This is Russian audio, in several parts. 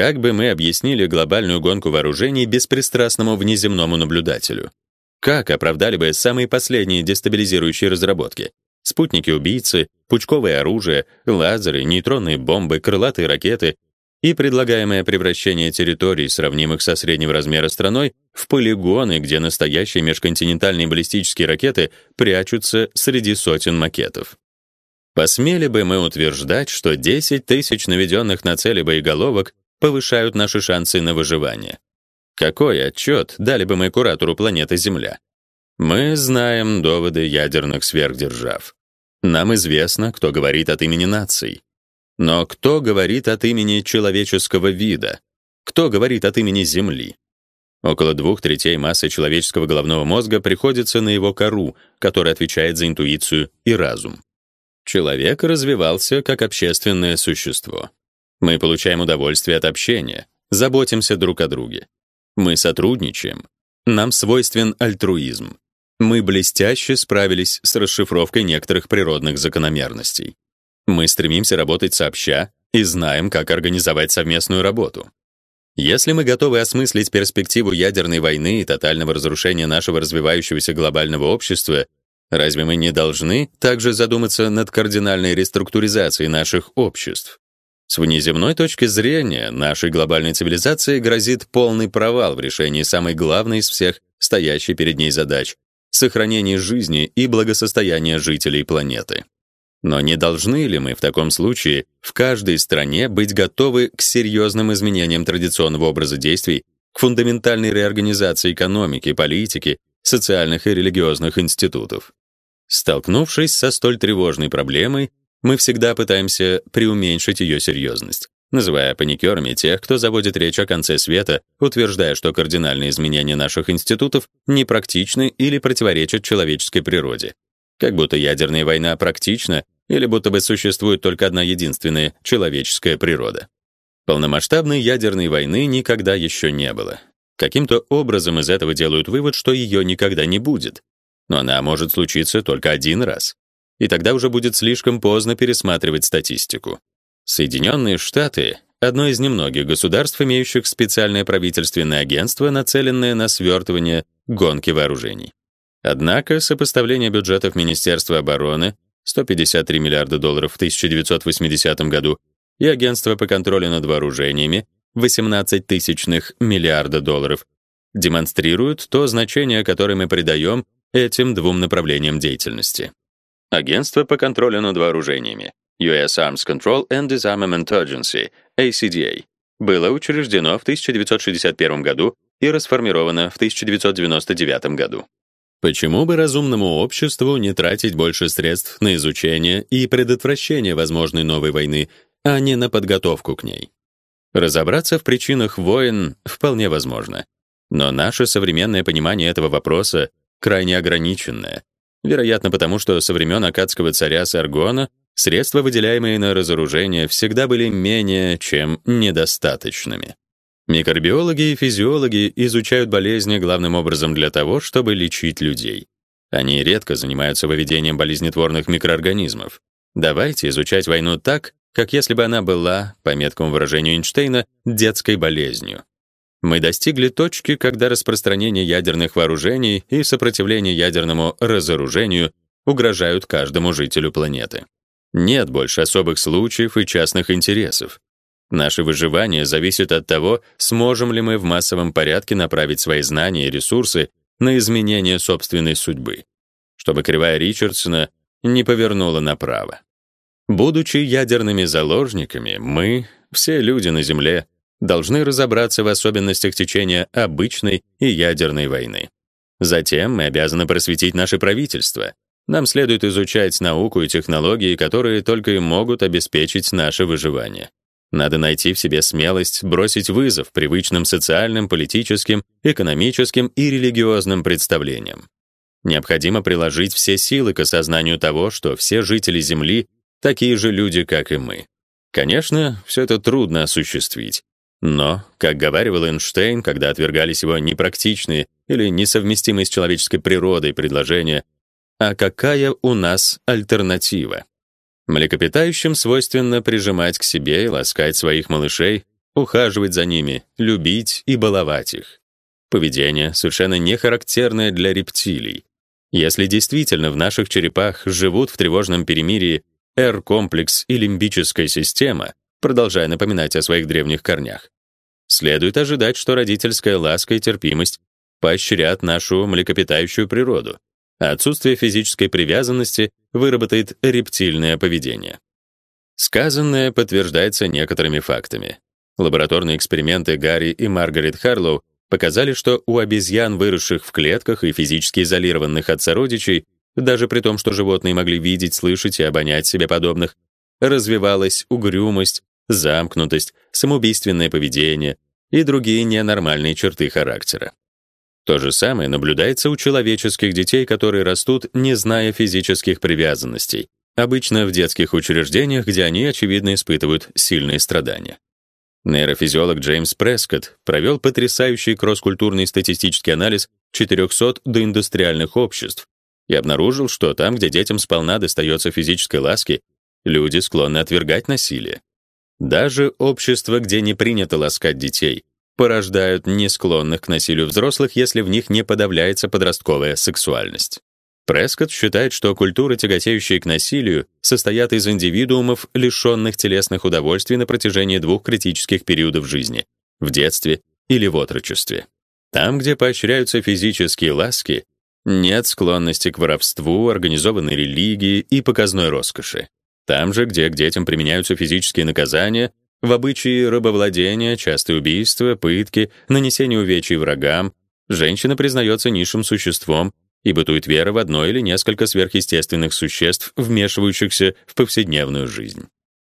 Как бы мы объяснили глобальную гонку вооружений беспристрастному внеземному наблюдателю? Как оправдали бы самые последние дестабилизирующие разработки? Спутники-убийцы, пучковое оружие, лазеры, нейтронные бомбы, крылатые ракеты и предлагаемое превращение территорий, сравнимых со среднего размера страной, в полигоны, где настоящие межконтинентальные баллистические ракеты прячутся среди сотен макетов. Посмели бы мы утверждать, что 10 тысяч наведенных на цели боеголовок повышают наши шансы на выживание? Какой отчет дали бы мы куратору планеты Земля? Мы знаем доводы ядерных сверхдержав. Нам известно, кто говорит от имени наций. Но кто говорит от имени человеческого вида? Кто говорит от имени Земли? Около двух третей массы человеческого головного мозга приходится на его кору, которая отвечает за интуицию и разум. Человек развивался как общественное существо. Мы получаем удовольствие от общения, заботимся друг о друге. Мы сотрудничаем. Нам свойствен альтруизм. Мы блестяще справились с расшифровкой некоторых природных закономерностей. Мы стремимся работать сообща и знаем, как организовать совместную работу. Если мы готовы осмыслить перспективу ядерной войны и тотального разрушения нашего развивающегося глобального общества, разве мы не должны также задуматься над кардинальной реструктуризацией наших обществ? С внеземной точки зрения нашей глобальной цивилизации грозит полный провал в решении самой главной из всех стоящей перед ней задач сохранение жизни и благосостояния жителей планеты. Но не должны ли мы в таком случае в каждой стране быть готовы к серьезным изменениям традиционного образа действий, к фундаментальной реорганизации экономики, политики, социальных и религиозных институтов? Столкнувшись со столь тревожной проблемой, мы всегда пытаемся преуменьшить ее серьезность называя паникерами тех, кто заводит речь о конце света, утверждая, что кардинальные изменения наших институтов непрактичны или противоречат человеческой природе. Как будто ядерная война практична или будто бы существует только одна единственная человеческая природа. Полномасштабной ядерной войны никогда еще не было. Каким-то образом из этого делают вывод, что ее никогда не будет. Но она может случиться только один раз. И тогда уже будет слишком поздно пересматривать статистику. Соединенные Штаты — одно из немногих государств, имеющих специальное правительственное агентство, нацеленное на свертывание гонки вооружений. Однако сопоставление бюджетов Министерства обороны 153 миллиарда долларов в 1980 году и Агентства по контролю над вооружениями 18 тысячных миллиарда долларов демонстрируют то значение, которое мы придаем этим двум направлениям деятельности. Агентство по контролю над вооружениями US Arms Control and Disarmament Agency, ACDA, было учреждено в 1961 году и расформировано в 1999 году. Почему бы разумному обществу не тратить больше средств на изучение и предотвращение возможной новой войны, а не на подготовку к ней? Разобраться в причинах войн вполне возможно, но наше современное понимание этого вопроса крайне ограниченное, вероятно потому, что со времен акадского царя Саргона средства, выделяемые на разоружение, всегда были менее чем недостаточными. Микробиологи и физиологи изучают болезни главным образом для того, чтобы лечить людей. Они редко занимаются выведением болезнетворных микроорганизмов. Давайте изучать войну так, как если бы она была, по меткому выражению Эйнштейна, детской болезнью. Мы достигли точки, когда распространение ядерных вооружений и сопротивление ядерному разоружению угрожают каждому жителю планеты. Нет больше особых случаев и частных интересов. Наше выживание зависит от того, сможем ли мы в массовом порядке направить свои знания и ресурсы на изменение собственной судьбы, чтобы кривая Ричардсона не повернула направо. Будучи ядерными заложниками, мы, все люди на Земле, должны разобраться в особенностях течения обычной и ядерной войны. Затем мы обязаны просветить наше правительство, нам следует изучать науку и технологии, которые только и могут обеспечить наше выживание. Надо найти в себе смелость бросить вызов привычным социальным, политическим, экономическим и религиозным представлениям. Необходимо приложить все силы к осознанию того, что все жители Земли такие же люди, как и мы. Конечно, все это трудно осуществить. Но, как говаривал Эйнштейн, когда отвергались его непрактичные или несовместимые с человеческой природой предложения, а какая у нас альтернатива? Млекопитающим свойственно прижимать к себе и ласкать своих малышей, ухаживать за ними, любить и баловать их. Поведение совершенно не характерное для рептилий. Если действительно в наших черепах живут в тревожном перемирии R-комплекс и лимбическая система, продолжая напоминать о своих древних корнях, следует ожидать, что родительская ласка и терпимость поощрят нашу млекопитающую природу, а отсутствие физической привязанности выработает рептильное поведение. Сказанное подтверждается некоторыми фактами. Лабораторные эксперименты Гарри и Маргарет Харлоу показали, что у обезьян, выросших в клетках и физически изолированных от сородичей, даже при том, что животные могли видеть, слышать и обонять себе подобных, развивалась угрюмость, замкнутость, самоубийственное поведение и другие ненормальные черты характера. То же самое наблюдается у человеческих детей, которые растут, не зная физических привязанностей, обычно в детских учреждениях, где они очевидно испытывают сильные страдания. Нейрофизиолог Джеймс Прескотт провел потрясающий кросс-культурный статистический анализ 400 доиндустриальных обществ и обнаружил, что там, где детям сполна достается физической ласки, люди склонны отвергать насилие. Даже общества, где не принято ласкать детей, порождают не склонных к насилию взрослых, если в них не подавляется подростковая сексуальность. Прескотт считает, что культуры, тяготеющие к насилию, состоят из индивидуумов, лишенных телесных удовольствий на протяжении двух критических периодов жизни — в детстве или в отрочестве. Там, где поощряются физические ласки, нет склонности к воровству, организованной религии и показной роскоши. Там же, где к детям применяются физические наказания, в обычаи рабовладения, частые убийства, пытки, нанесение увечий врагам, женщина признается низшим существом, и бытует вера в одно или несколько сверхъестественных существ, вмешивающихся в повседневную жизнь.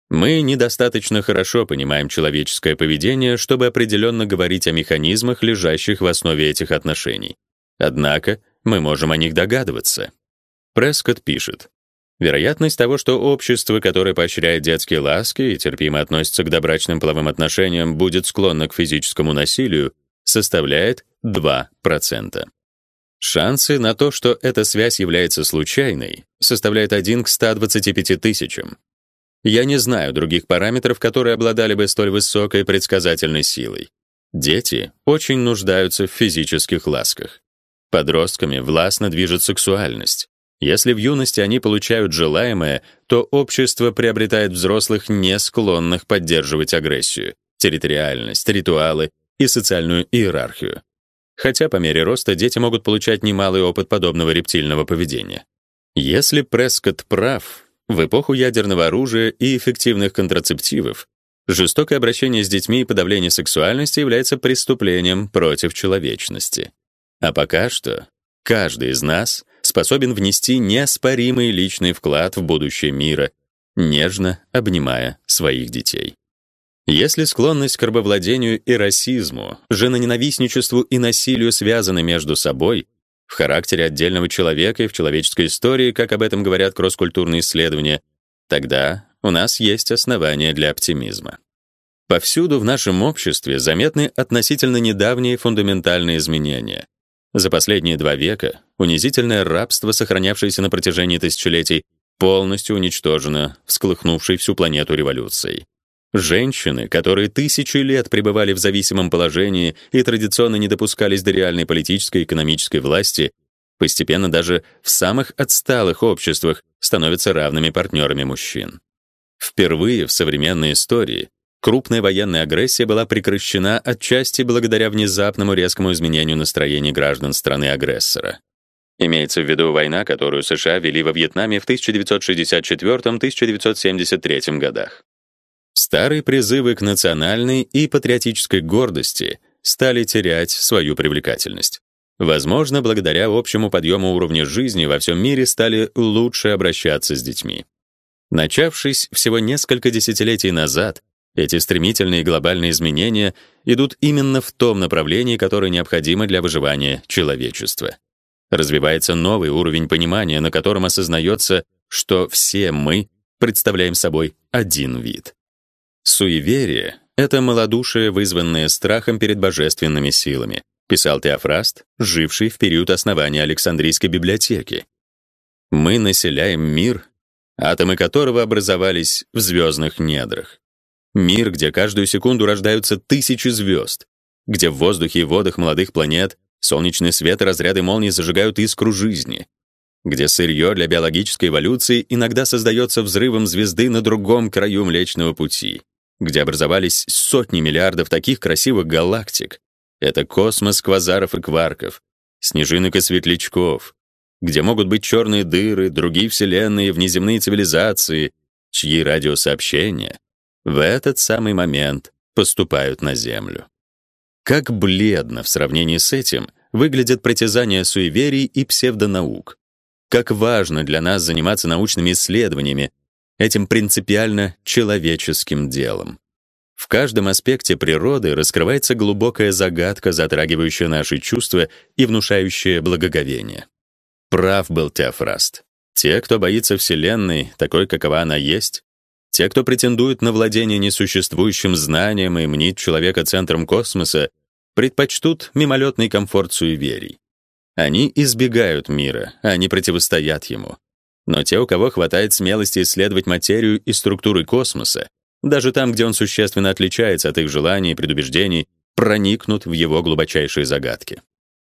Мы недостаточно хорошо понимаем человеческое поведение, чтобы определенно говорить о механизмах, лежащих в основе этих отношений. Однако мы можем о них догадываться. Прескотт пишет: Вероятность того, что общество, которое поощряет детские ласки и терпимо относится к добрачным половым отношениям, будет склонно к физическому насилию, составляет 2%. Шансы на то, что эта связь является случайной, составляют 1 к 125 тысячам. Я не знаю других параметров, которые обладали бы столь высокой предсказательной силой. Дети очень нуждаются в физических ласках. Подростками властно движет сексуальность. Если в юности они получают желаемое, то общество приобретает взрослых, не склонных поддерживать агрессию, территориальность, ритуалы и социальную иерархию хотя по мере роста дети могут получать немалый опыт подобного рептильного поведения. Если Прескотт прав, в эпоху ядерного оружия и эффективных контрацептивов жестокое обращение с детьми и подавление сексуальности является преступлением против человечности. А пока что каждый из нас способен внести неоспоримый личный вклад в будущее мира, нежно обнимая своих детей. Если склонность к рабовладению и расизму, женоненавистничеству и насилию связаны между собой, в характере отдельного человека и в человеческой истории, как об этом говорят кросс-культурные исследования, тогда у нас есть основания для оптимизма. Повсюду в нашем обществе заметны относительно недавние фундаментальные изменения. За последние два века унизительное рабство, сохранявшееся на протяжении тысячелетий, полностью уничтожено всколыхнувшей всю планету революцией. Женщины, которые тысячи лет пребывали в зависимом положении и традиционно не допускались до реальной политической и экономической власти, постепенно даже в самых отсталых обществах становятся равными партнерами мужчин. Впервые в современной истории крупная военная агрессия была прекращена отчасти благодаря внезапному резкому изменению настроений граждан страны-агрессора. Имеется в виду война, которую США вели во Вьетнаме в 1964-1973 годах. Старые призывы к национальной и патриотической гордости стали терять свою привлекательность. Возможно, благодаря общему подъему уровня жизни во всем мире стали лучше обращаться с детьми. Начавшись всего несколько десятилетий назад, эти стремительные глобальные изменения идут именно в том направлении, которое необходимо для выживания человечества. Развивается новый уровень понимания, на котором осознается, что все мы представляем собой один вид. Суеверие — это малодушие, вызванное страхом перед божественными силами, писал Теофраст, живший в период основания Александрийской библиотеки. Мы населяем мир, атомы которого образовались в звездных недрах. Мир, где каждую секунду рождаются тысячи звезд, где в воздухе и водах молодых планет солнечный свет и разряды молний зажигают искру жизни, где сырье для биологической эволюции иногда создается взрывом звезды на другом краю Млечного Пути, где образовались сотни миллиардов таких красивых галактик. Это космос квазаров и кварков, снежинок и светлячков, где могут быть черные дыры, другие вселенные, внеземные цивилизации, чьи радиосообщения в этот самый момент поступают на Землю. Как бледно в сравнении с этим выглядят притязания суеверий и псевдонаук. Как важно для нас заниматься научными исследованиями, этим принципиально человеческим делом. В каждом аспекте природы раскрывается глубокая загадка, затрагивающая наши чувства и внушающая благоговение. Прав был Теофраст. Те, кто боится Вселенной, такой, какова она есть, те, кто претендует на владение несуществующим знанием и мнит человека центром космоса, предпочтут мимолетный комфорт суеверий. Они избегают мира, а не противостоят ему. Но те, у кого хватает смелости исследовать материю и структуры космоса, даже там, где он существенно отличается от их желаний и предубеждений, проникнут в его глубочайшие загадки.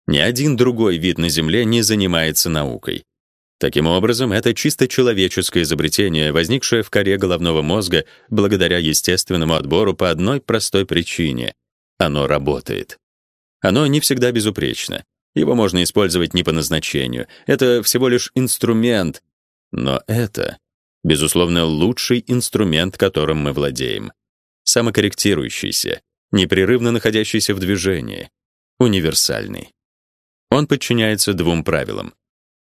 Ни один другой вид на Земле не занимается наукой. Таким образом, это чисто человеческое изобретение, возникшее в коре головного мозга благодаря естественному отбору по одной простой причине — оно работает. Оно не всегда безупречно. Его можно использовать не по назначению. Это всего лишь инструмент. Но это, безусловно, лучший инструмент, которым мы владеем. Самокорректирующийся, непрерывно находящийся в движении, универсальный. Он подчиняется двум правилам.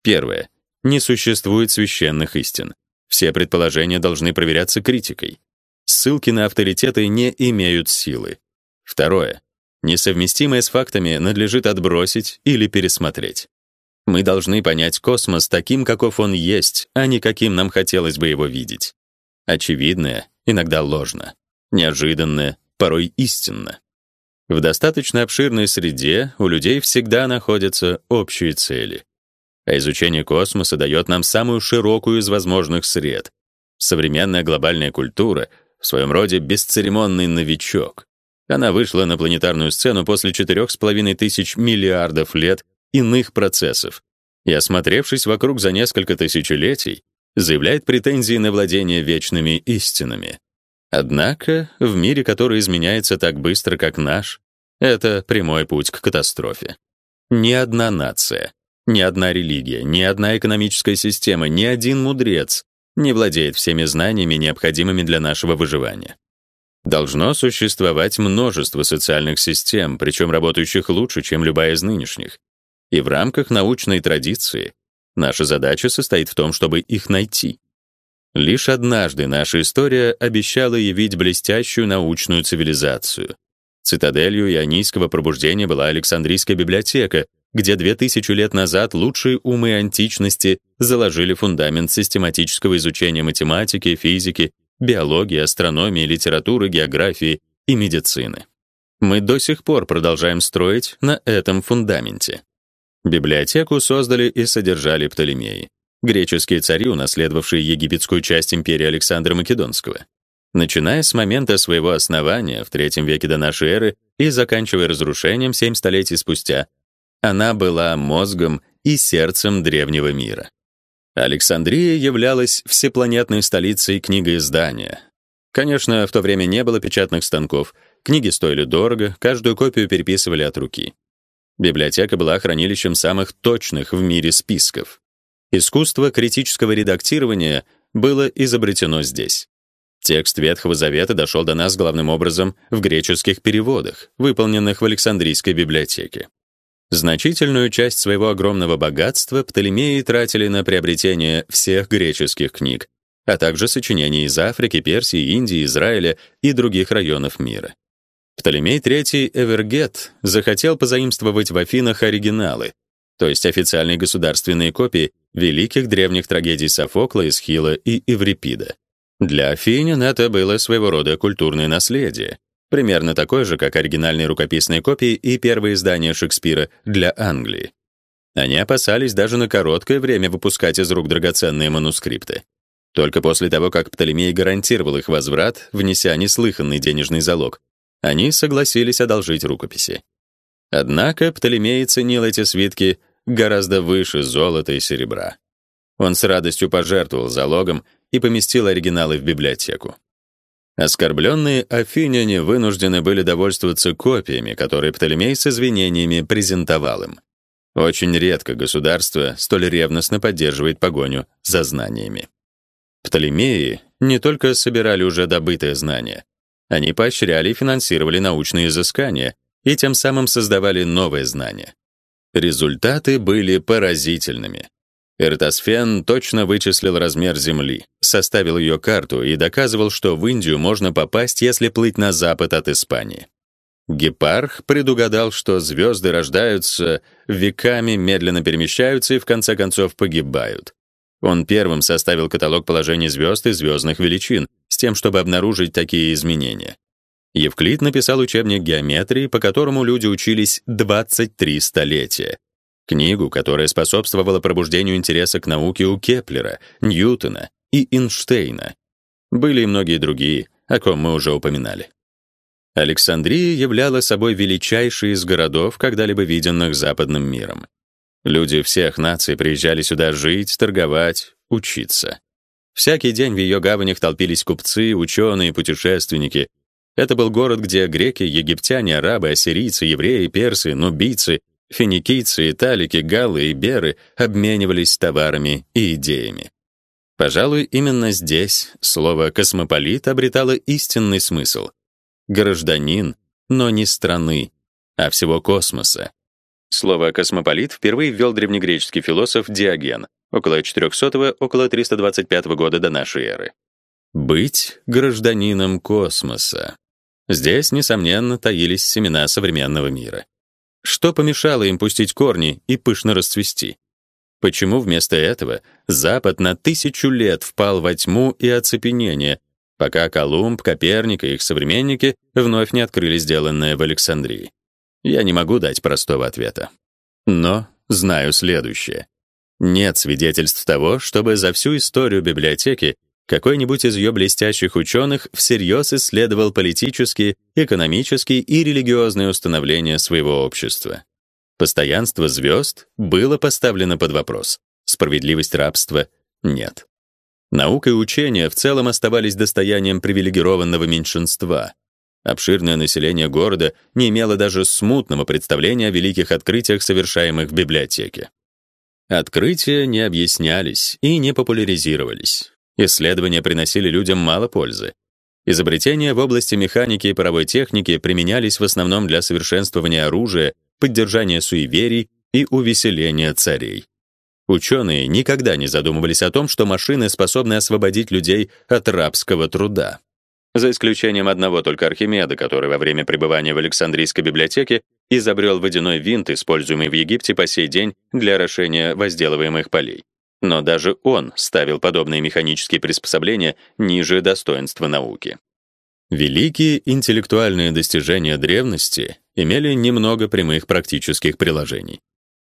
Первое — не существует священных истин. Все предположения должны проверяться критикой. Ссылки на авторитеты не имеют силы. Второе. Несовместимое с фактами надлежит отбросить или пересмотреть. Мы должны понять космос таким, каков он есть, а не каким нам хотелось бы его видеть. Очевидное иногда ложно, неожиданное порой истинно. В достаточно обширной среде у людей всегда находятся общие цели. А изучение космоса дает нам самую широкую из возможных сред. Современная глобальная культура в своем роде бесцеремонный новичок. Она вышла на планетарную сцену после четырех с половиной тысяч миллиардов лет иных процессов и, осмотревшись вокруг за несколько тысячелетий, заявляет претензии на владение вечными истинами. Однако в мире, который изменяется так быстро, как наш, это прямой путь к катастрофе. Ни одна нация, ни одна религия, ни одна экономическая система, ни один мудрец не владеет всеми знаниями, необходимыми для нашего выживания. Должно существовать множество социальных систем, причем работающих лучше, чем любая из нынешних. И в рамках научной традиции наша задача состоит в том, чтобы их найти. Лишь однажды наша история обещала явить блестящую научную цивилизацию. Цитаделью ионийского пробуждения была Александрийская библиотека, где две тысячи лет назад лучшие умы античности заложили фундамент систематического изучения математики, физики, биологии, астрономии, литературы, географии и медицины. Мы до сих пор продолжаем строить на этом фундаменте. Библиотеку создали и содержали Птолемеи, греческие цари, унаследовавшие египетскую часть империи Александра Македонского. Начиная с момента своего основания в III веке до нашей эры и заканчивая разрушением семь столетий спустя, она была мозгом и сердцем древнего мира. Александрия являлась всепланетной столицей книгоиздания. Конечно, в то время не было печатных станков, книги стоили дорого, каждую копию переписывали от руки. Библиотека была хранилищем самых точных в мире списков. Искусство критического редактирования было изобретено здесь. Текст Ветхого Завета дошел до нас главным образом в греческих переводах, выполненных в Александрийской библиотеке. Значительную часть своего огромного богатства Птолемеи тратили на приобретение всех греческих книг, а также сочинений из Африки, Персии, Индии, Израиля и других районов мира. Птолемей III Эвергет захотел позаимствовать в Афинах оригиналы, то есть официальные государственные копии великих древних трагедий Софокла, Эсхила и Эврипида. Для афинян это было своего рода культурное наследие, примерно такой же, как оригинальные рукописные копии и первые издания Шекспира для Англии. Они опасались даже на короткое время выпускать из рук драгоценные манускрипты. Только после того, как Птолемей гарантировал их возврат, внеся неслыханный денежный залог, они согласились одолжить рукописи. Однако Птолемей ценил эти свитки гораздо выше золота и серебра. Он с радостью пожертвовал залогом и поместил оригиналы в библиотеку. Оскорбленные афиняне вынуждены были довольствоваться копиями, которые Птолемей с извинениями презентовал им. Очень редко государство столь ревностно поддерживает погоню за знаниями. Птолемеи не только собирали уже добытые знания, они поощряли и финансировали научные изыскания и тем самым создавали новые знания. Результаты были поразительными. Эратосфен точно вычислил размер Земли, составил ее карту и доказывал, что в Индию можно попасть, если плыть на запад от Испании. Гепарх предугадал, что звезды рождаются, веками медленно перемещаются и в конце концов погибают. Он первым составил каталог положений звезд и звездных величин с тем, чтобы обнаружить такие изменения. Евклид написал учебник геометрии, по которому люди учились 23 столетия. Книгу, которая способствовала пробуждению интереса к науке у Кеплера, Ньютона и Эйнштейна. Были и многие другие, о ком мы уже упоминали. Александрия являла собой величайший из городов, когда-либо виденных западным миром. Люди всех наций приезжали сюда жить, торговать, учиться. Всякий день в ее гаванях толпились купцы, ученые, путешественники. Это был город, где греки, египтяне, арабы, ассирийцы, евреи, персы, нубийцы Финикийцы, италики, галлы и беры обменивались товарами и идеями. Пожалуй, именно здесь слово космополит обретало истинный смысл. Гражданин, но не страны, а всего космоса. Слово космополит впервые ввел древнегреческий философ Диоген около 400 около 325 года до нашей эры. Быть гражданином космоса. Здесь несомненно таились семена современного мира. Что помешало им пустить корни и пышно расцвести? Почему вместо этого Запад на тысячу лет впал во тьму и оцепенение, пока Колумб, Коперник и их современники вновь не открыли сделанное в Александрии? Я не могу дать простого ответа. Но знаю следующее. Нет свидетельств того, чтобы за всю историю библиотеки какой-нибудь из ее блестящих ученых всерьез исследовал политические, экономические и религиозные установления своего общества. Постоянство звезд было поставлено под вопрос. Справедливость рабства нет. Наука и учение в целом оставались достоянием привилегированного меньшинства. Обширное население города не имело даже смутного представления о великих открытиях, совершаемых в библиотеке. Открытия не объяснялись и не популяризировались. Исследования приносили людям мало пользы. Изобретения в области механики и паровой техники применялись в основном для совершенствования оружия, поддержания суеверий и увеселения царей. Ученые никогда не задумывались о том, что машины способны освободить людей от рабского труда. За исключением одного только Архимеда, который во время пребывания в Александрийской библиотеке изобрел водяной винт, используемый в Египте по сей день для орошения возделываемых полей. Но даже он ставил подобные механические приспособления ниже достоинства науки. Великие интеллектуальные достижения древности имели немного прямых практических приложений.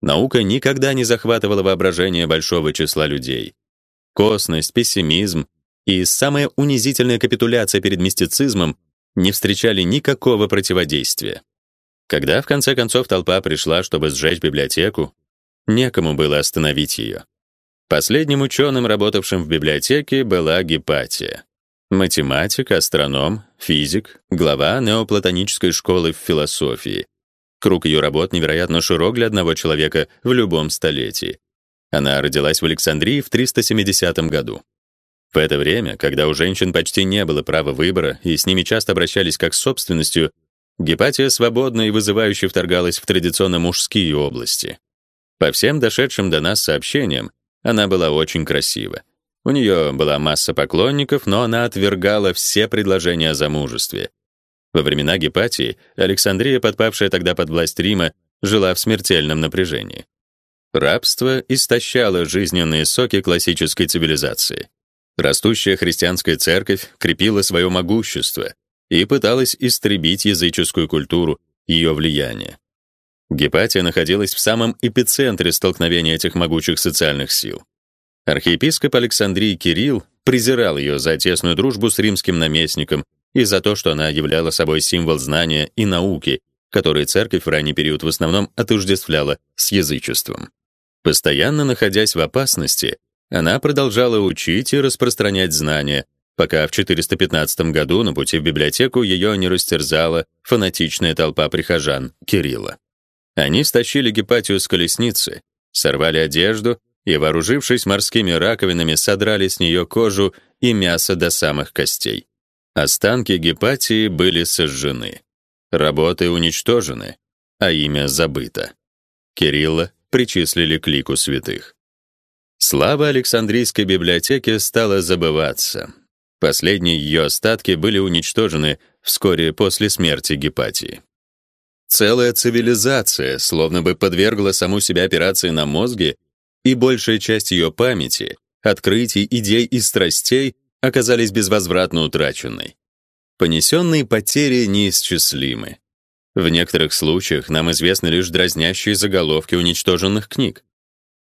Наука никогда не захватывала воображение большого числа людей. Косность, пессимизм и самая унизительная капитуляция перед мистицизмом не встречали никакого противодействия. Когда в конце концов толпа пришла, чтобы сжечь библиотеку, некому было остановить ее. Последним ученым, работавшим в библиотеке, была Гипатия. Математик, астроном, физик, глава неоплатонической школы в философии. Круг ее работ невероятно широк для одного человека в любом столетии. Она родилась в Александрии в 370 году. В это время, когда у женщин почти не было права выбора и с ними часто обращались как с собственностью, Гипатия свободно и вызывающе вторгалась в традиционно мужские области. По всем дошедшим до нас сообщениям, она была очень красива. У нее была масса поклонников, но она отвергала все предложения о замужестве. Во времена Гепатии Александрия, подпавшая тогда под власть Рима, жила в смертельном напряжении. Рабство истощало жизненные соки классической цивилизации. Растущая христианская церковь крепила свое могущество и пыталась истребить языческую культуру, ее влияние. Гепатия находилась в самом эпицентре столкновения этих могучих социальных сил. Архиепископ Александрии Кирилл презирал ее за тесную дружбу с римским наместником и за то, что она являла собой символ знания и науки, которые церковь в ранний период в основном отождествляла с язычеством. Постоянно находясь в опасности, она продолжала учить и распространять знания, пока в 415 году на пути в библиотеку ее не растерзала фанатичная толпа прихожан Кирилла. Они стащили Гепатию с колесницы, сорвали одежду и, вооружившись морскими раковинами, содрали с нее кожу и мясо до самых костей. Останки Гепатии были сожжены. Работы уничтожены, а имя забыто. Кирилла причислили к лику святых. Слава Александрийской библиотеки стала забываться. Последние ее остатки были уничтожены вскоре после смерти Гепатии. Целая цивилизация словно бы подвергла саму себя операции на мозге, и большая часть ее памяти, открытий, идей и страстей оказались безвозвратно утраченной. Понесенные потери неисчислимы. В некоторых случаях нам известны лишь дразнящие заголовки уничтоженных книг.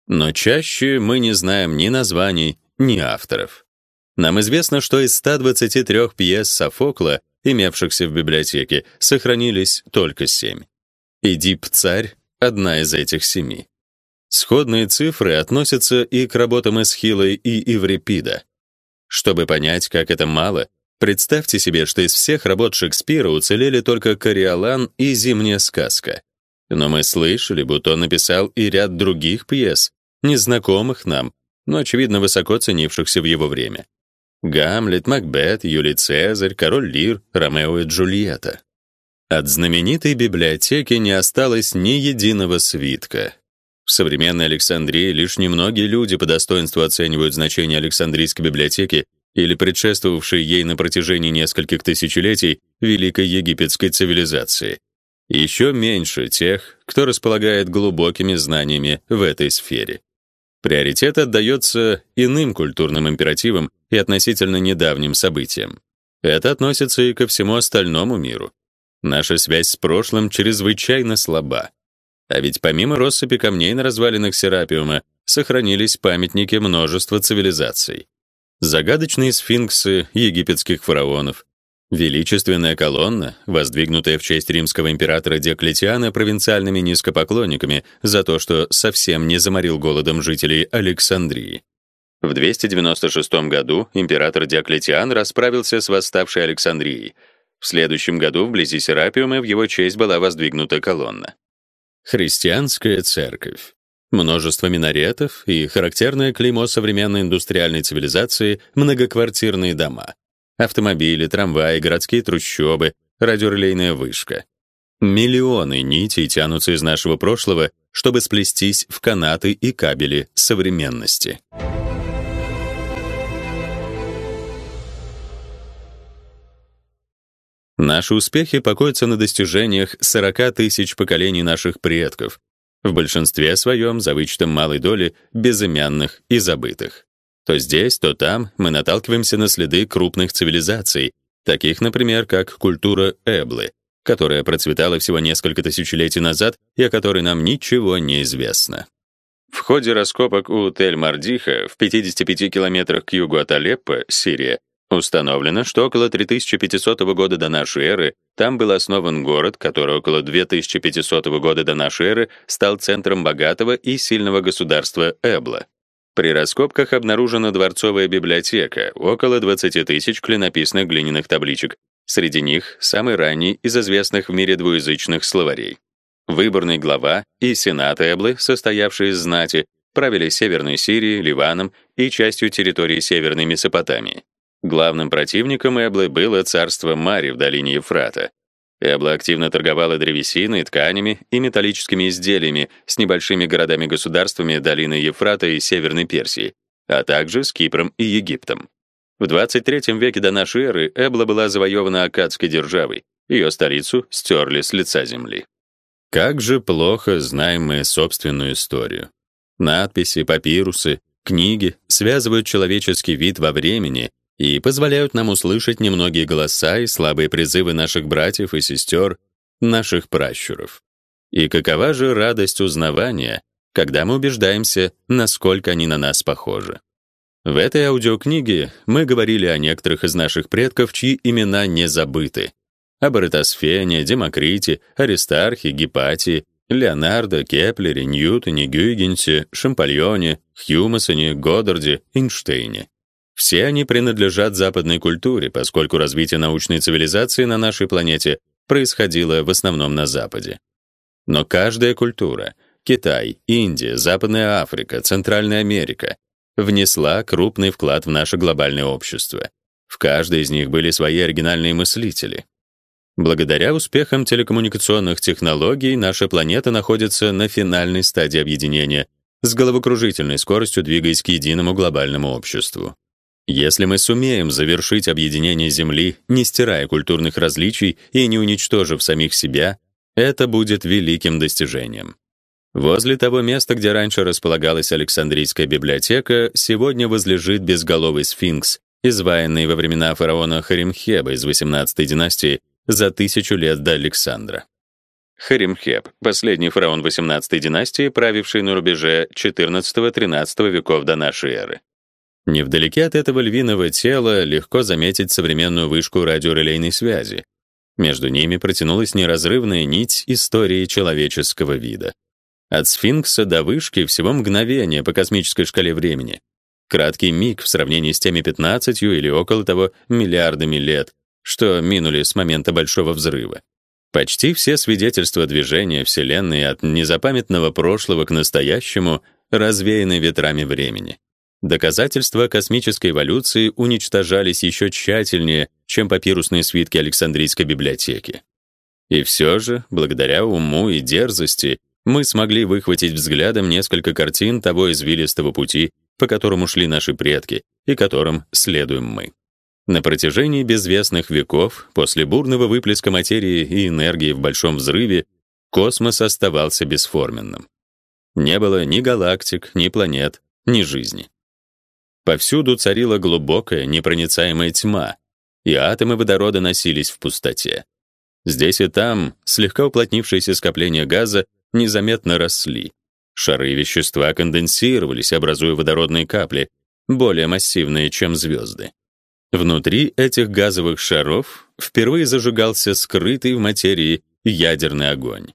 Но чаще мы не знаем ни названий, ни авторов. Нам известно, что из 123 пьес Софокла имевшихся в библиотеке, сохранились только семь. «Эдип-царь» — одна из этих семи. Сходные цифры относятся и к работам Эсхила и Еврипида. Чтобы понять, как это мало, представьте себе, что из всех работ Шекспира уцелели только «Кориолан» и «Зимняя сказка». Но мы слышали, будто он написал и ряд других пьес, незнакомых нам, но, очевидно, высоко ценившихся в его время. Гамлет, Макбет, Юлий Цезарь, Король Лир, Ромео и Джульетта. От знаменитой библиотеки не осталось ни единого свитка. В современной Александрии лишь немногие люди по достоинству оценивают значение Александрийской библиотеки или предшествовавшей ей на протяжении нескольких тысячелетий великой египетской цивилизации. Еще меньше тех, кто располагает глубокими знаниями в этой сфере. Приоритет отдается иным культурным императивам и относительно недавним событиям. Это относится и ко всему остальному миру. Наша связь с прошлым чрезвычайно слаба. А ведь помимо россыпи камней на развалинах Серапиума сохранились памятники множества цивилизаций. Загадочные сфинксы египетских фараонов, Величественная колонна, воздвигнутая в честь римского императора Диоклетиана провинциальными низкопоклонниками за то, что совсем не заморил голодом жителей Александрии. В 296 году император Диоклетиан расправился с восставшей Александрией. В следующем году вблизи Серапиума в его честь была воздвигнута колонна. Христианская церковь. Множество минаретов и характерное клеймо современной индустриальной цивилизации многоквартирные дома автомобили, трамваи, городские трущобы, радиорелейная вышка. Миллионы нитей тянутся из нашего прошлого, чтобы сплестись в канаты и кабели современности. Наши успехи покоятся на достижениях 40 тысяч поколений наших предков, в большинстве своем, за вычетом малой доли, безымянных и забытых. То здесь, то там мы наталкиваемся на следы крупных цивилизаций, таких, например, как культура Эблы, которая процветала всего несколько тысячелетий назад и о которой нам ничего не известно. В ходе раскопок у Тель-Мардиха в 55 километрах к югу от Алеппо, Сирия, установлено, что около 3500 года до нашей эры там был основан город, который около 2500 года до нашей эры стал центром богатого и сильного государства Эбла. При раскопках обнаружена дворцовая библиотека, около 20 тысяч клинописных глиняных табличек. Среди них самый ранний из известных в мире двуязычных словарей. Выборный глава и сенат Эблы, состоявшие из знати, правили Северной Сирией, Ливаном и частью территории Северной Месопотамии. Главным противником Эблы было царство Мари в долине Ефрата, Эбла активно торговала древесиной, тканями и металлическими изделиями с небольшими городами-государствами долины Ефрата и Северной Персии, а также с Кипром и Египтом. В 23 веке до нашей эры Эбла была завоевана аккадской державой. Ее столицу стерли с лица земли. Как же плохо знаем мы собственную историю. Надписи, папирусы, книги связывают человеческий вид во времени и позволяют нам услышать немногие голоса и слабые призывы наших братьев и сестер, наших пращуров. И какова же радость узнавания, когда мы убеждаемся, насколько они на нас похожи. В этой аудиокниге мы говорили о некоторых из наших предков, чьи имена не забыты. Об Эратосфене, Демокрите, Аристархе, Гипатии, Леонардо, Кеплере, Ньютоне, Гюйгенсе, Шампальоне, Хьюмасоне, Годдарде, Эйнштейне. Все они принадлежат западной культуре, поскольку развитие научной цивилизации на нашей планете происходило в основном на Западе. Но каждая культура — Китай, Индия, Западная Африка, Центральная Америка — внесла крупный вклад в наше глобальное общество. В каждой из них были свои оригинальные мыслители. Благодаря успехам телекоммуникационных технологий наша планета находится на финальной стадии объединения, с головокружительной скоростью двигаясь к единому глобальному обществу. Если мы сумеем завершить объединение Земли, не стирая культурных различий и не уничтожив самих себя, это будет великим достижением. Возле того места, где раньше располагалась Александрийская библиотека, сегодня возлежит безголовый сфинкс, изваянный во времена фараона Харимхеба из 18-й династии за тысячу лет до Александра. Харимхеп, последний фараон 18-й династии, правивший на рубеже 14-13 веков до нашей эры. Невдалеке от этого львиного тела легко заметить современную вышку радиорелейной связи. Между ними протянулась неразрывная нить истории человеческого вида. От сфинкса до вышки всего мгновение по космической шкале времени. Краткий миг в сравнении с теми 15 или около того миллиардами лет, что минули с момента большого взрыва. Почти все свидетельства движения Вселенной от незапамятного прошлого к настоящему развеяны ветрами времени. Доказательства космической эволюции уничтожались еще тщательнее, чем папирусные свитки Александрийской библиотеки. И все же, благодаря уму и дерзости, мы смогли выхватить взглядом несколько картин того извилистого пути, по которому шли наши предки и которым следуем мы. На протяжении безвестных веков, после бурного выплеска материи и энергии в большом взрыве, космос оставался бесформенным. Не было ни галактик, ни планет, ни жизни. Повсюду царила глубокая, непроницаемая тьма, и атомы водорода носились в пустоте. Здесь и там слегка уплотнившиеся скопления газа незаметно росли. Шары вещества конденсировались, образуя водородные капли, более массивные, чем звезды. Внутри этих газовых шаров впервые зажигался скрытый в материи ядерный огонь.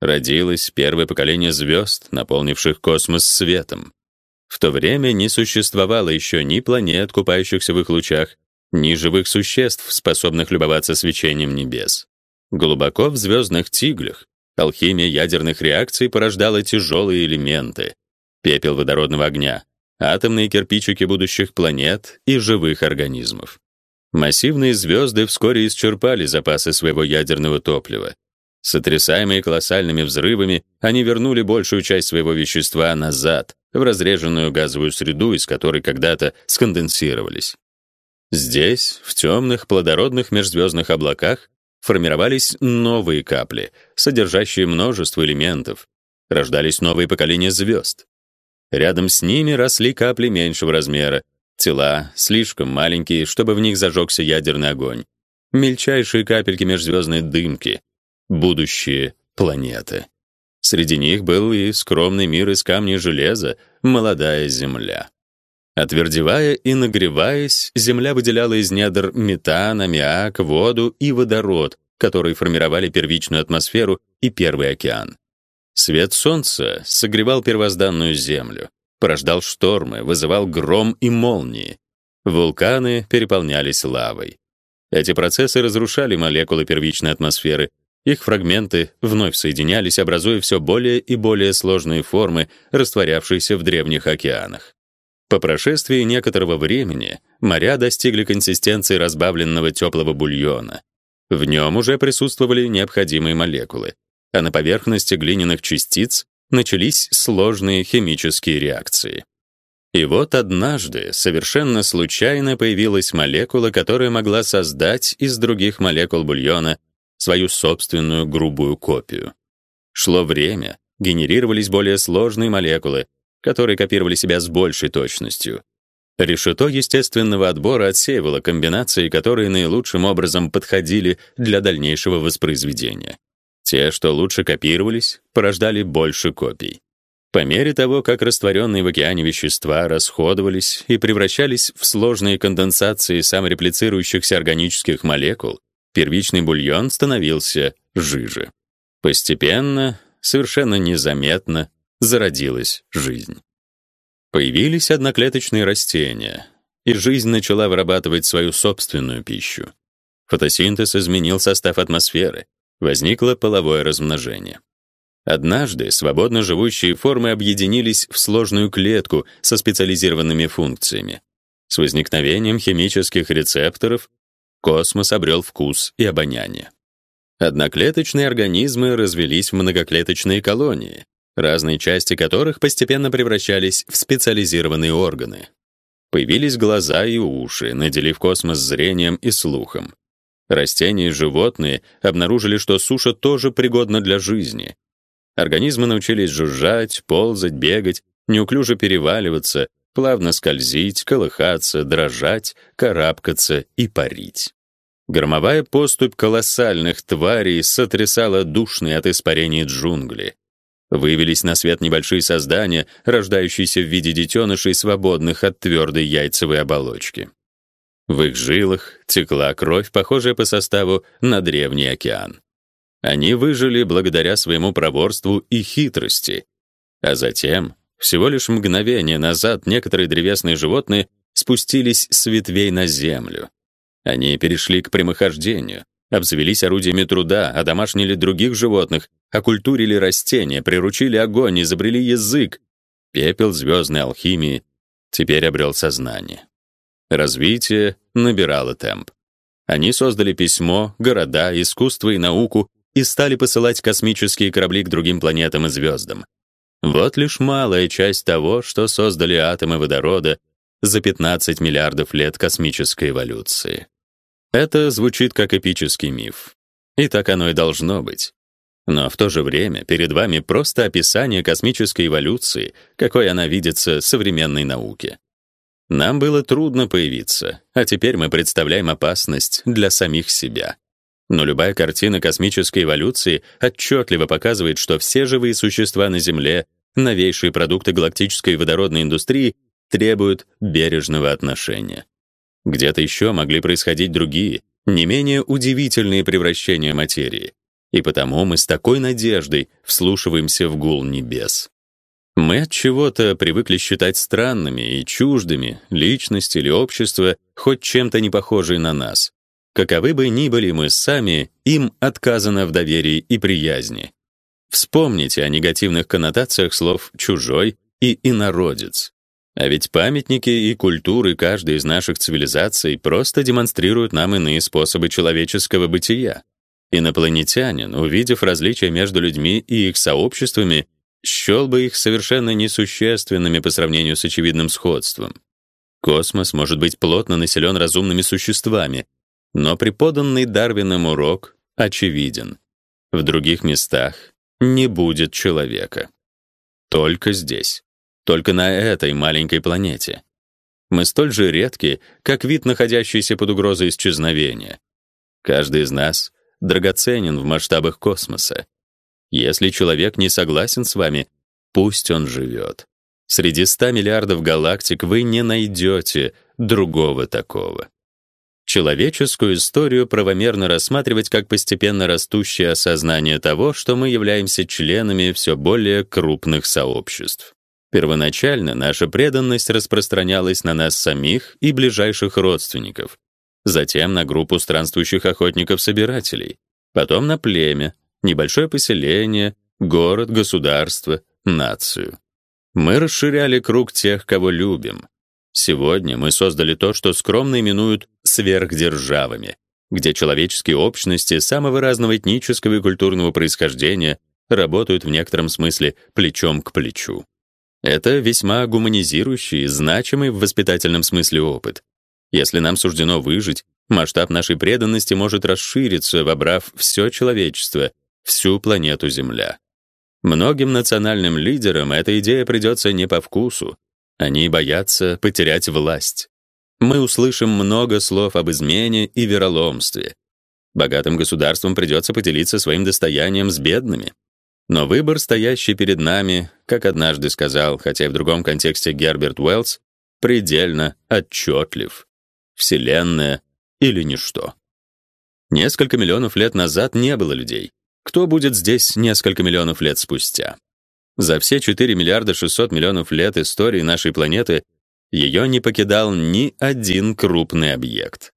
Родилось первое поколение звезд, наполнивших космос светом. В то время не существовало еще ни планет, купающихся в их лучах, ни живых существ, способных любоваться свечением небес. Глубоко в звездных тиглях алхимия ядерных реакций порождала тяжелые элементы: пепел водородного огня, атомные кирпичики будущих планет и живых организмов. Массивные звезды вскоре исчерпали запасы своего ядерного топлива. Сотрясаемые колоссальными взрывами, они вернули большую часть своего вещества назад, в разреженную газовую среду, из которой когда-то сконденсировались. Здесь, в темных плодородных межзвездных облаках, формировались новые капли, содержащие множество элементов. Рождались новые поколения звезд. Рядом с ними росли капли меньшего размера, тела слишком маленькие, чтобы в них зажегся ядерный огонь. Мельчайшие капельки межзвездной дымки, будущие планеты. Среди них был и скромный мир из камня и железа, молодая Земля. Отвердевая и нагреваясь, Земля выделяла из недр метан, аммиак, воду и водород, которые формировали первичную атмосферу и первый океан. Свет солнца согревал первозданную землю, порождал штормы, вызывал гром и молнии. Вулканы переполнялись лавой. Эти процессы разрушали молекулы первичной атмосферы. Их фрагменты вновь соединялись, образуя все более и более сложные формы, растворявшиеся в древних океанах. По прошествии некоторого времени моря достигли консистенции разбавленного теплого бульона. В нем уже присутствовали необходимые молекулы а на поверхности глиняных частиц начались сложные химические реакции. И вот однажды совершенно случайно появилась молекула, которая могла создать из других молекул бульона свою собственную грубую копию. Шло время, генерировались более сложные молекулы, которые копировали себя с большей точностью. Решето естественного отбора отсеивало комбинации, которые наилучшим образом подходили для дальнейшего воспроизведения. Те, что лучше копировались, порождали больше копий. По мере того, как растворенные в океане вещества расходовались и превращались в сложные конденсации самореплицирующихся органических молекул, первичный бульон становился жиже. Постепенно, совершенно незаметно, зародилась жизнь. Появились одноклеточные растения, и жизнь начала вырабатывать свою собственную пищу. Фотосинтез изменил состав атмосферы, возникло половое размножение. Однажды свободно живущие формы объединились в сложную клетку со специализированными функциями. С возникновением химических рецепторов космос обрел вкус и обоняние. Одноклеточные организмы развились в многоклеточные колонии, разные части которых постепенно превращались в специализированные органы. Появились глаза и уши, наделив космос зрением и слухом. Растения и животные обнаружили, что суша тоже пригодна для жизни, Организмы научились жужжать, ползать, бегать, неуклюже переваливаться, плавно скользить, колыхаться, дрожать, карабкаться и парить. Громовая поступь колоссальных тварей сотрясала душные от испарений джунгли. Вывелись на свет небольшие создания, рождающиеся в виде детенышей, свободных от твердой яйцевой оболочки. В их жилах текла кровь, похожая по составу на древний океан. Они выжили благодаря своему проворству и хитрости. А затем, всего лишь мгновение назад, некоторые древесные животные спустились с ветвей на землю. Они перешли к прямохождению, обзавелись орудиями труда, одомашнили других животных, окультурили растения, приручили огонь, изобрели язык. Пепел звездной алхимии теперь обрел сознание. Развитие набирало темп. Они создали письмо, города, искусство и науку, и стали посылать космические корабли к другим планетам и звездам. Вот лишь малая часть того, что создали атомы водорода за 15 миллиардов лет космической эволюции. Это звучит как эпический миф. И так оно и должно быть. Но в то же время перед вами просто описание космической эволюции, какой она видится современной науке. Нам было трудно появиться, а теперь мы представляем опасность для самих себя. Но любая картина космической эволюции отчетливо показывает, что все живые существа на Земле, новейшие продукты галактической водородной индустрии, требуют бережного отношения. Где-то еще могли происходить другие, не менее удивительные превращения материи. И потому мы с такой надеждой вслушиваемся в гул небес. Мы от чего-то привыкли считать странными и чуждыми личность или общество, хоть чем-то не похожие на нас. Каковы бы ни были мы сами, им отказано в доверии и приязни. Вспомните о негативных коннотациях слов «чужой» и «инородец». А ведь памятники и культуры каждой из наших цивилизаций просто демонстрируют нам иные способы человеческого бытия. Инопланетянин, увидев различия между людьми и их сообществами, счел бы их совершенно несущественными по сравнению с очевидным сходством. Космос может быть плотно населен разумными существами, но преподанный Дарвином урок очевиден. В других местах не будет человека. Только здесь. Только на этой маленькой планете. Мы столь же редки, как вид, находящийся под угрозой исчезновения. Каждый из нас драгоценен в масштабах космоса. Если человек не согласен с вами, пусть он живет. Среди 100 миллиардов галактик вы не найдете другого такого человеческую историю правомерно рассматривать как постепенно растущее осознание того, что мы являемся членами все более крупных сообществ. Первоначально наша преданность распространялась на нас самих и ближайших родственников, затем на группу странствующих охотников-собирателей, потом на племя, небольшое поселение, город, государство, нацию. Мы расширяли круг тех, кого любим, Сегодня мы создали то, что скромно именуют сверхдержавами, где человеческие общности самого разного этнического и культурного происхождения работают в некотором смысле плечом к плечу. Это весьма гуманизирующий, значимый в воспитательном смысле опыт. Если нам суждено выжить, масштаб нашей преданности может расшириться, вобрав все человечество, всю планету Земля. Многим национальным лидерам эта идея придется не по вкусу, они боятся потерять власть. Мы услышим много слов об измене и вероломстве. Богатым государствам придется поделиться своим достоянием с бедными. Но выбор, стоящий перед нами, как однажды сказал, хотя и в другом контексте Герберт Уэллс, предельно отчетлив. Вселенная или ничто. Несколько миллионов лет назад не было людей. Кто будет здесь несколько миллионов лет спустя? За все 4 миллиарда 600 миллионов лет истории нашей планеты ее не покидал ни один крупный объект.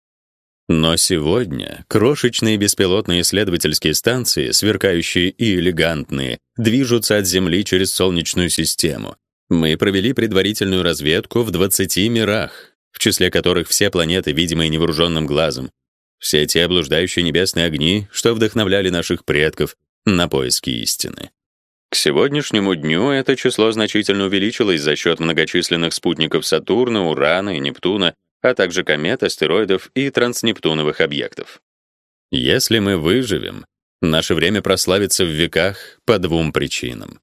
Но сегодня крошечные беспилотные исследовательские станции, сверкающие и элегантные, движутся от Земли через Солнечную систему. Мы провели предварительную разведку в 20 мирах, в числе которых все планеты, видимые невооруженным глазом, все те блуждающие небесные огни, что вдохновляли наших предков на поиски истины. К сегодняшнему дню это число значительно увеличилось за счет многочисленных спутников Сатурна, Урана и Нептуна, а также комет, астероидов и транснептуновых объектов. Если мы выживем, наше время прославится в веках по двум причинам.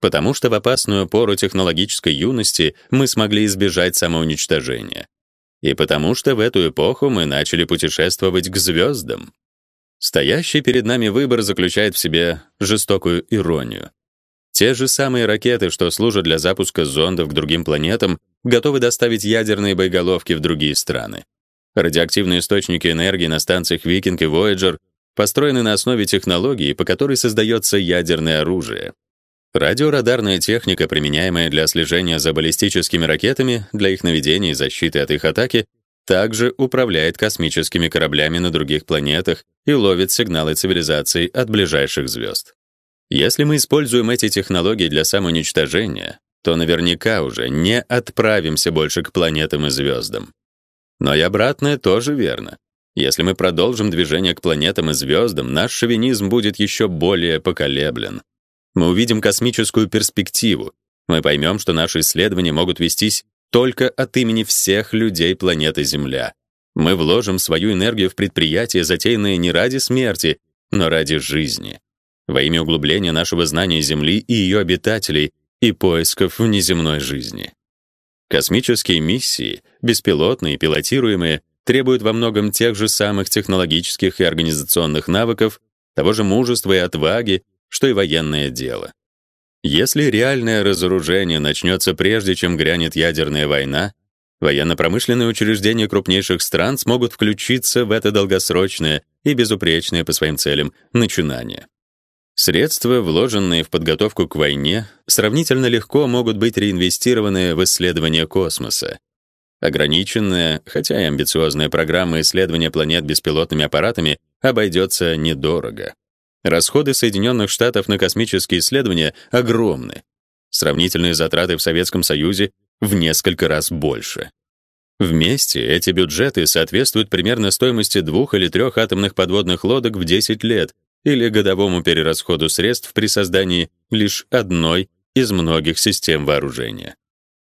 Потому что в опасную пору технологической юности мы смогли избежать самоуничтожения. И потому что в эту эпоху мы начали путешествовать к звездам. Стоящий перед нами выбор заключает в себе жестокую иронию. Те же самые ракеты, что служат для запуска зондов к другим планетам, готовы доставить ядерные боеголовки в другие страны. Радиоактивные источники энергии на станциях Викинг и Voyager построены на основе технологии, по которой создается ядерное оружие. Радиорадарная техника, применяемая для слежения за баллистическими ракетами, для их наведения и защиты от их атаки, также управляет космическими кораблями на других планетах и ловит сигналы цивилизаций от ближайших звезд. Если мы используем эти технологии для самоуничтожения, то наверняка уже не отправимся больше к планетам и звездам. Но и обратное тоже верно. Если мы продолжим движение к планетам и звездам, наш шовинизм будет еще более поколеблен. Мы увидим космическую перспективу. Мы поймем, что наши исследования могут вестись только от имени всех людей планеты Земля. Мы вложим свою энергию в предприятие, затеянное не ради смерти, но ради жизни. Во имя углубления нашего знания Земли и ее обитателей и поисков внеземной жизни. Космические миссии, беспилотные, пилотируемые, требуют во многом тех же самых технологических и организационных навыков, того же мужества и отваги, что и военное дело. Если реальное разоружение начнется прежде, чем грянет ядерная война, военно-промышленные учреждения крупнейших стран смогут включиться в это долгосрочное и безупречное по своим целям начинание. Средства, вложенные в подготовку к войне, сравнительно легко могут быть реинвестированы в исследование космоса. Ограниченная, хотя и амбициозная программа исследования планет беспилотными аппаратами обойдется недорого. Расходы Соединенных Штатов на космические исследования огромны. Сравнительные затраты в Советском Союзе в несколько раз больше. Вместе эти бюджеты соответствуют примерно стоимости двух или трех атомных подводных лодок в 10 лет или годовому перерасходу средств при создании лишь одной из многих систем вооружения.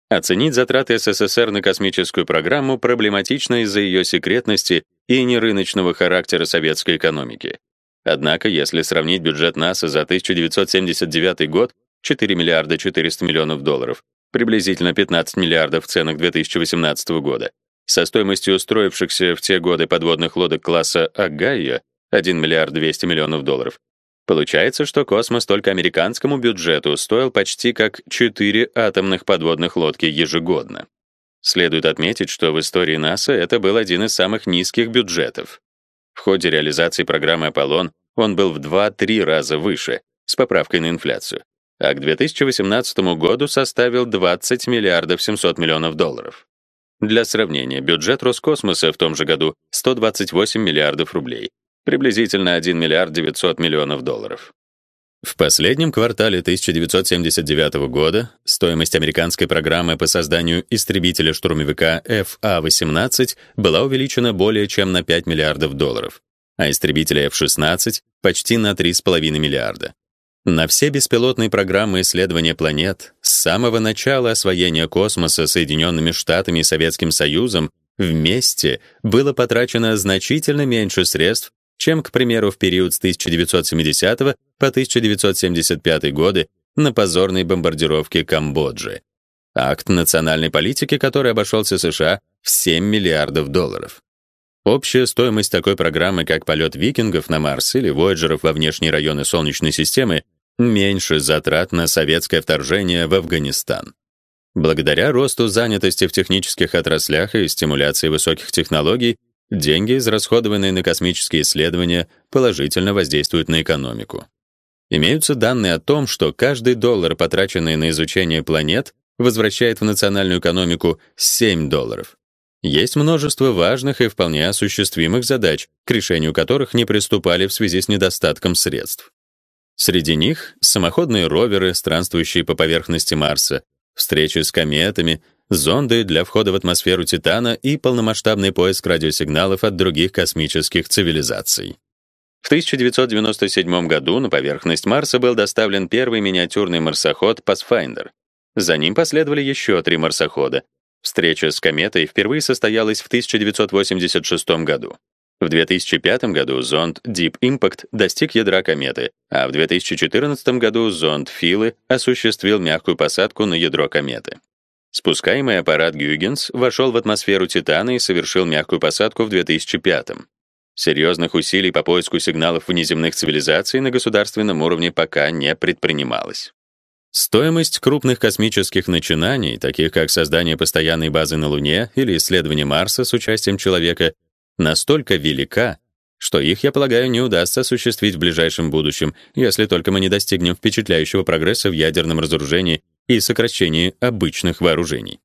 Оценить затраты СССР на космическую программу проблематично из-за ее секретности и нерыночного характера советской экономики. Однако, если сравнить бюджет НАСА за 1979 год 4 миллиарда 400 миллионов долларов, приблизительно 15 миллиардов в ценах 2018 года, со стоимостью строившихся в те годы подводных лодок класса Огайо 1 миллиард 200 миллионов долларов. Получается, что космос только американскому бюджету стоил почти как 4 атомных подводных лодки ежегодно. Следует отметить, что в истории НАСА это был один из самых низких бюджетов. В ходе реализации программы Аполлон он был в 2-3 раза выше, с поправкой на инфляцию, а к 2018 году составил 20 миллиардов 700 миллионов долларов. Для сравнения, бюджет Роскосмоса в том же году 128 миллиардов рублей, приблизительно 1 миллиард 900 миллионов долларов. В последнем квартале 1979 года стоимость американской программы по созданию истребителя-штурмовика FA-18 была увеличена более чем на 5 миллиардов долларов, а истребителя F-16 — почти на 3,5 миллиарда. На все беспилотные программы исследования планет с самого начала освоения космоса Соединенными Штатами и Советским Союзом вместе было потрачено значительно меньше средств, чем, к примеру, в период с 1970 по 1975 годы на позорной бомбардировке Камбоджи. Акт национальной политики, который обошелся США в 7 миллиардов долларов. Общая стоимость такой программы, как полет викингов на Марс или вояджеров во внешние районы Солнечной системы, меньше затрат на советское вторжение в Афганистан. Благодаря росту занятости в технических отраслях и стимуляции высоких технологий, деньги, израсходованные на космические исследования, положительно воздействуют на экономику. Имеются данные о том, что каждый доллар, потраченный на изучение планет, возвращает в национальную экономику 7 долларов. Есть множество важных и вполне осуществимых задач, к решению которых не приступали в связи с недостатком средств. Среди них самоходные роверы, странствующие по поверхности Марса, встречи с кометами, зонды для входа в атмосферу Титана и полномасштабный поиск радиосигналов от других космических цивилизаций. В 1997 году на поверхность Марса был доставлен первый миниатюрный марсоход Pathfinder. За ним последовали еще три марсохода. Встреча с кометой впервые состоялась в 1986 году. В 2005 году зонд Deep Impact достиг ядра кометы, а в 2014 году зонд Филы осуществил мягкую посадку на ядро кометы. Спускаемый аппарат Гюйгенс вошел в атмосферу Титана и совершил мягкую посадку в 2005. Серьезных усилий по поиску сигналов внеземных цивилизаций на государственном уровне пока не предпринималось. Стоимость крупных космических начинаний, таких как создание постоянной базы на Луне или исследование Марса с участием человека, настолько велика, что их, я полагаю, не удастся осуществить в ближайшем будущем, если только мы не достигнем впечатляющего прогресса в ядерном разоружении и сокращении обычных вооружений.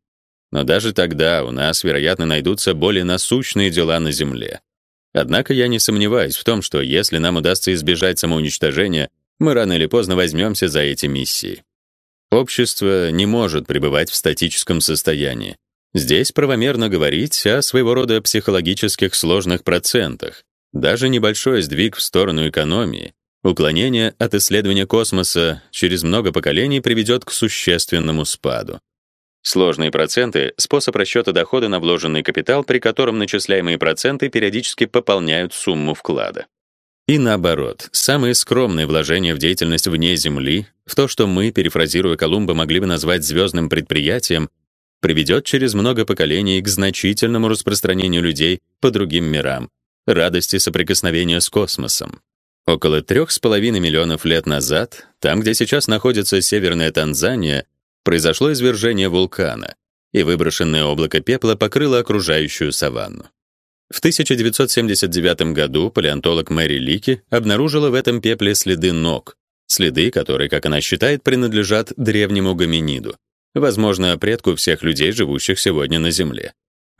Но даже тогда у нас, вероятно, найдутся более насущные дела на Земле. Однако я не сомневаюсь в том, что если нам удастся избежать самоуничтожения, мы рано или поздно возьмемся за эти миссии. Общество не может пребывать в статическом состоянии. Здесь правомерно говорить о своего рода психологических сложных процентах. Даже небольшой сдвиг в сторону экономии, уклонение от исследования космоса через много поколений приведет к существенному спаду. Сложные проценты — способ расчета дохода на вложенный капитал, при котором начисляемые проценты периодически пополняют сумму вклада. И наоборот, самые скромные вложения в деятельность вне Земли, в то, что мы, перефразируя Колумба, могли бы назвать звездным предприятием, приведет через много поколений к значительному распространению людей по другим мирам, радости соприкосновения с космосом. Около трех с половиной миллионов лет назад, там, где сейчас находится Северная Танзания, произошло извержение вулкана, и выброшенное облако пепла покрыло окружающую саванну. В 1979 году палеонтолог Мэри Лики обнаружила в этом пепле следы ног, следы, которые, как она считает, принадлежат древнему гоминиду, возможно, предку всех людей, живущих сегодня на Земле.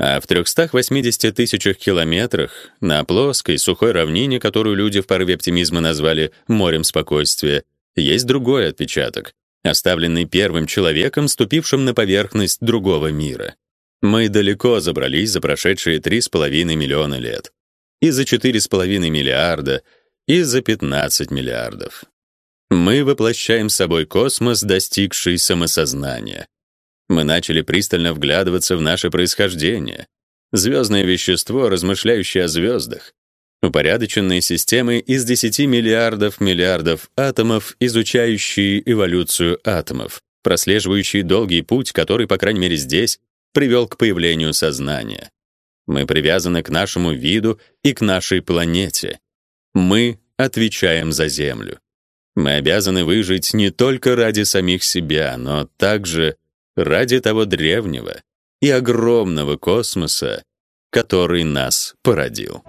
А в 380 тысячах километрах на плоской сухой равнине, которую люди в порыве оптимизма назвали морем спокойствия, есть другой отпечаток, оставленный первым человеком, ступившим на поверхность другого мира. Мы далеко забрались за прошедшие 3,5 миллиона лет. И за 4,5 миллиарда, и за 15 миллиардов. Мы воплощаем собой космос, достигший самосознания. Мы начали пристально вглядываться в наше происхождение. Звездное вещество, размышляющее о звездах. Упорядоченные системы из 10 миллиардов миллиардов атомов, изучающие эволюцию атомов, прослеживающие долгий путь, который, по крайней мере здесь, привел к появлению сознания. Мы привязаны к нашему виду и к нашей планете. Мы отвечаем за Землю. Мы обязаны выжить не только ради самих себя, но также ради того древнего и огромного космоса, который нас породил.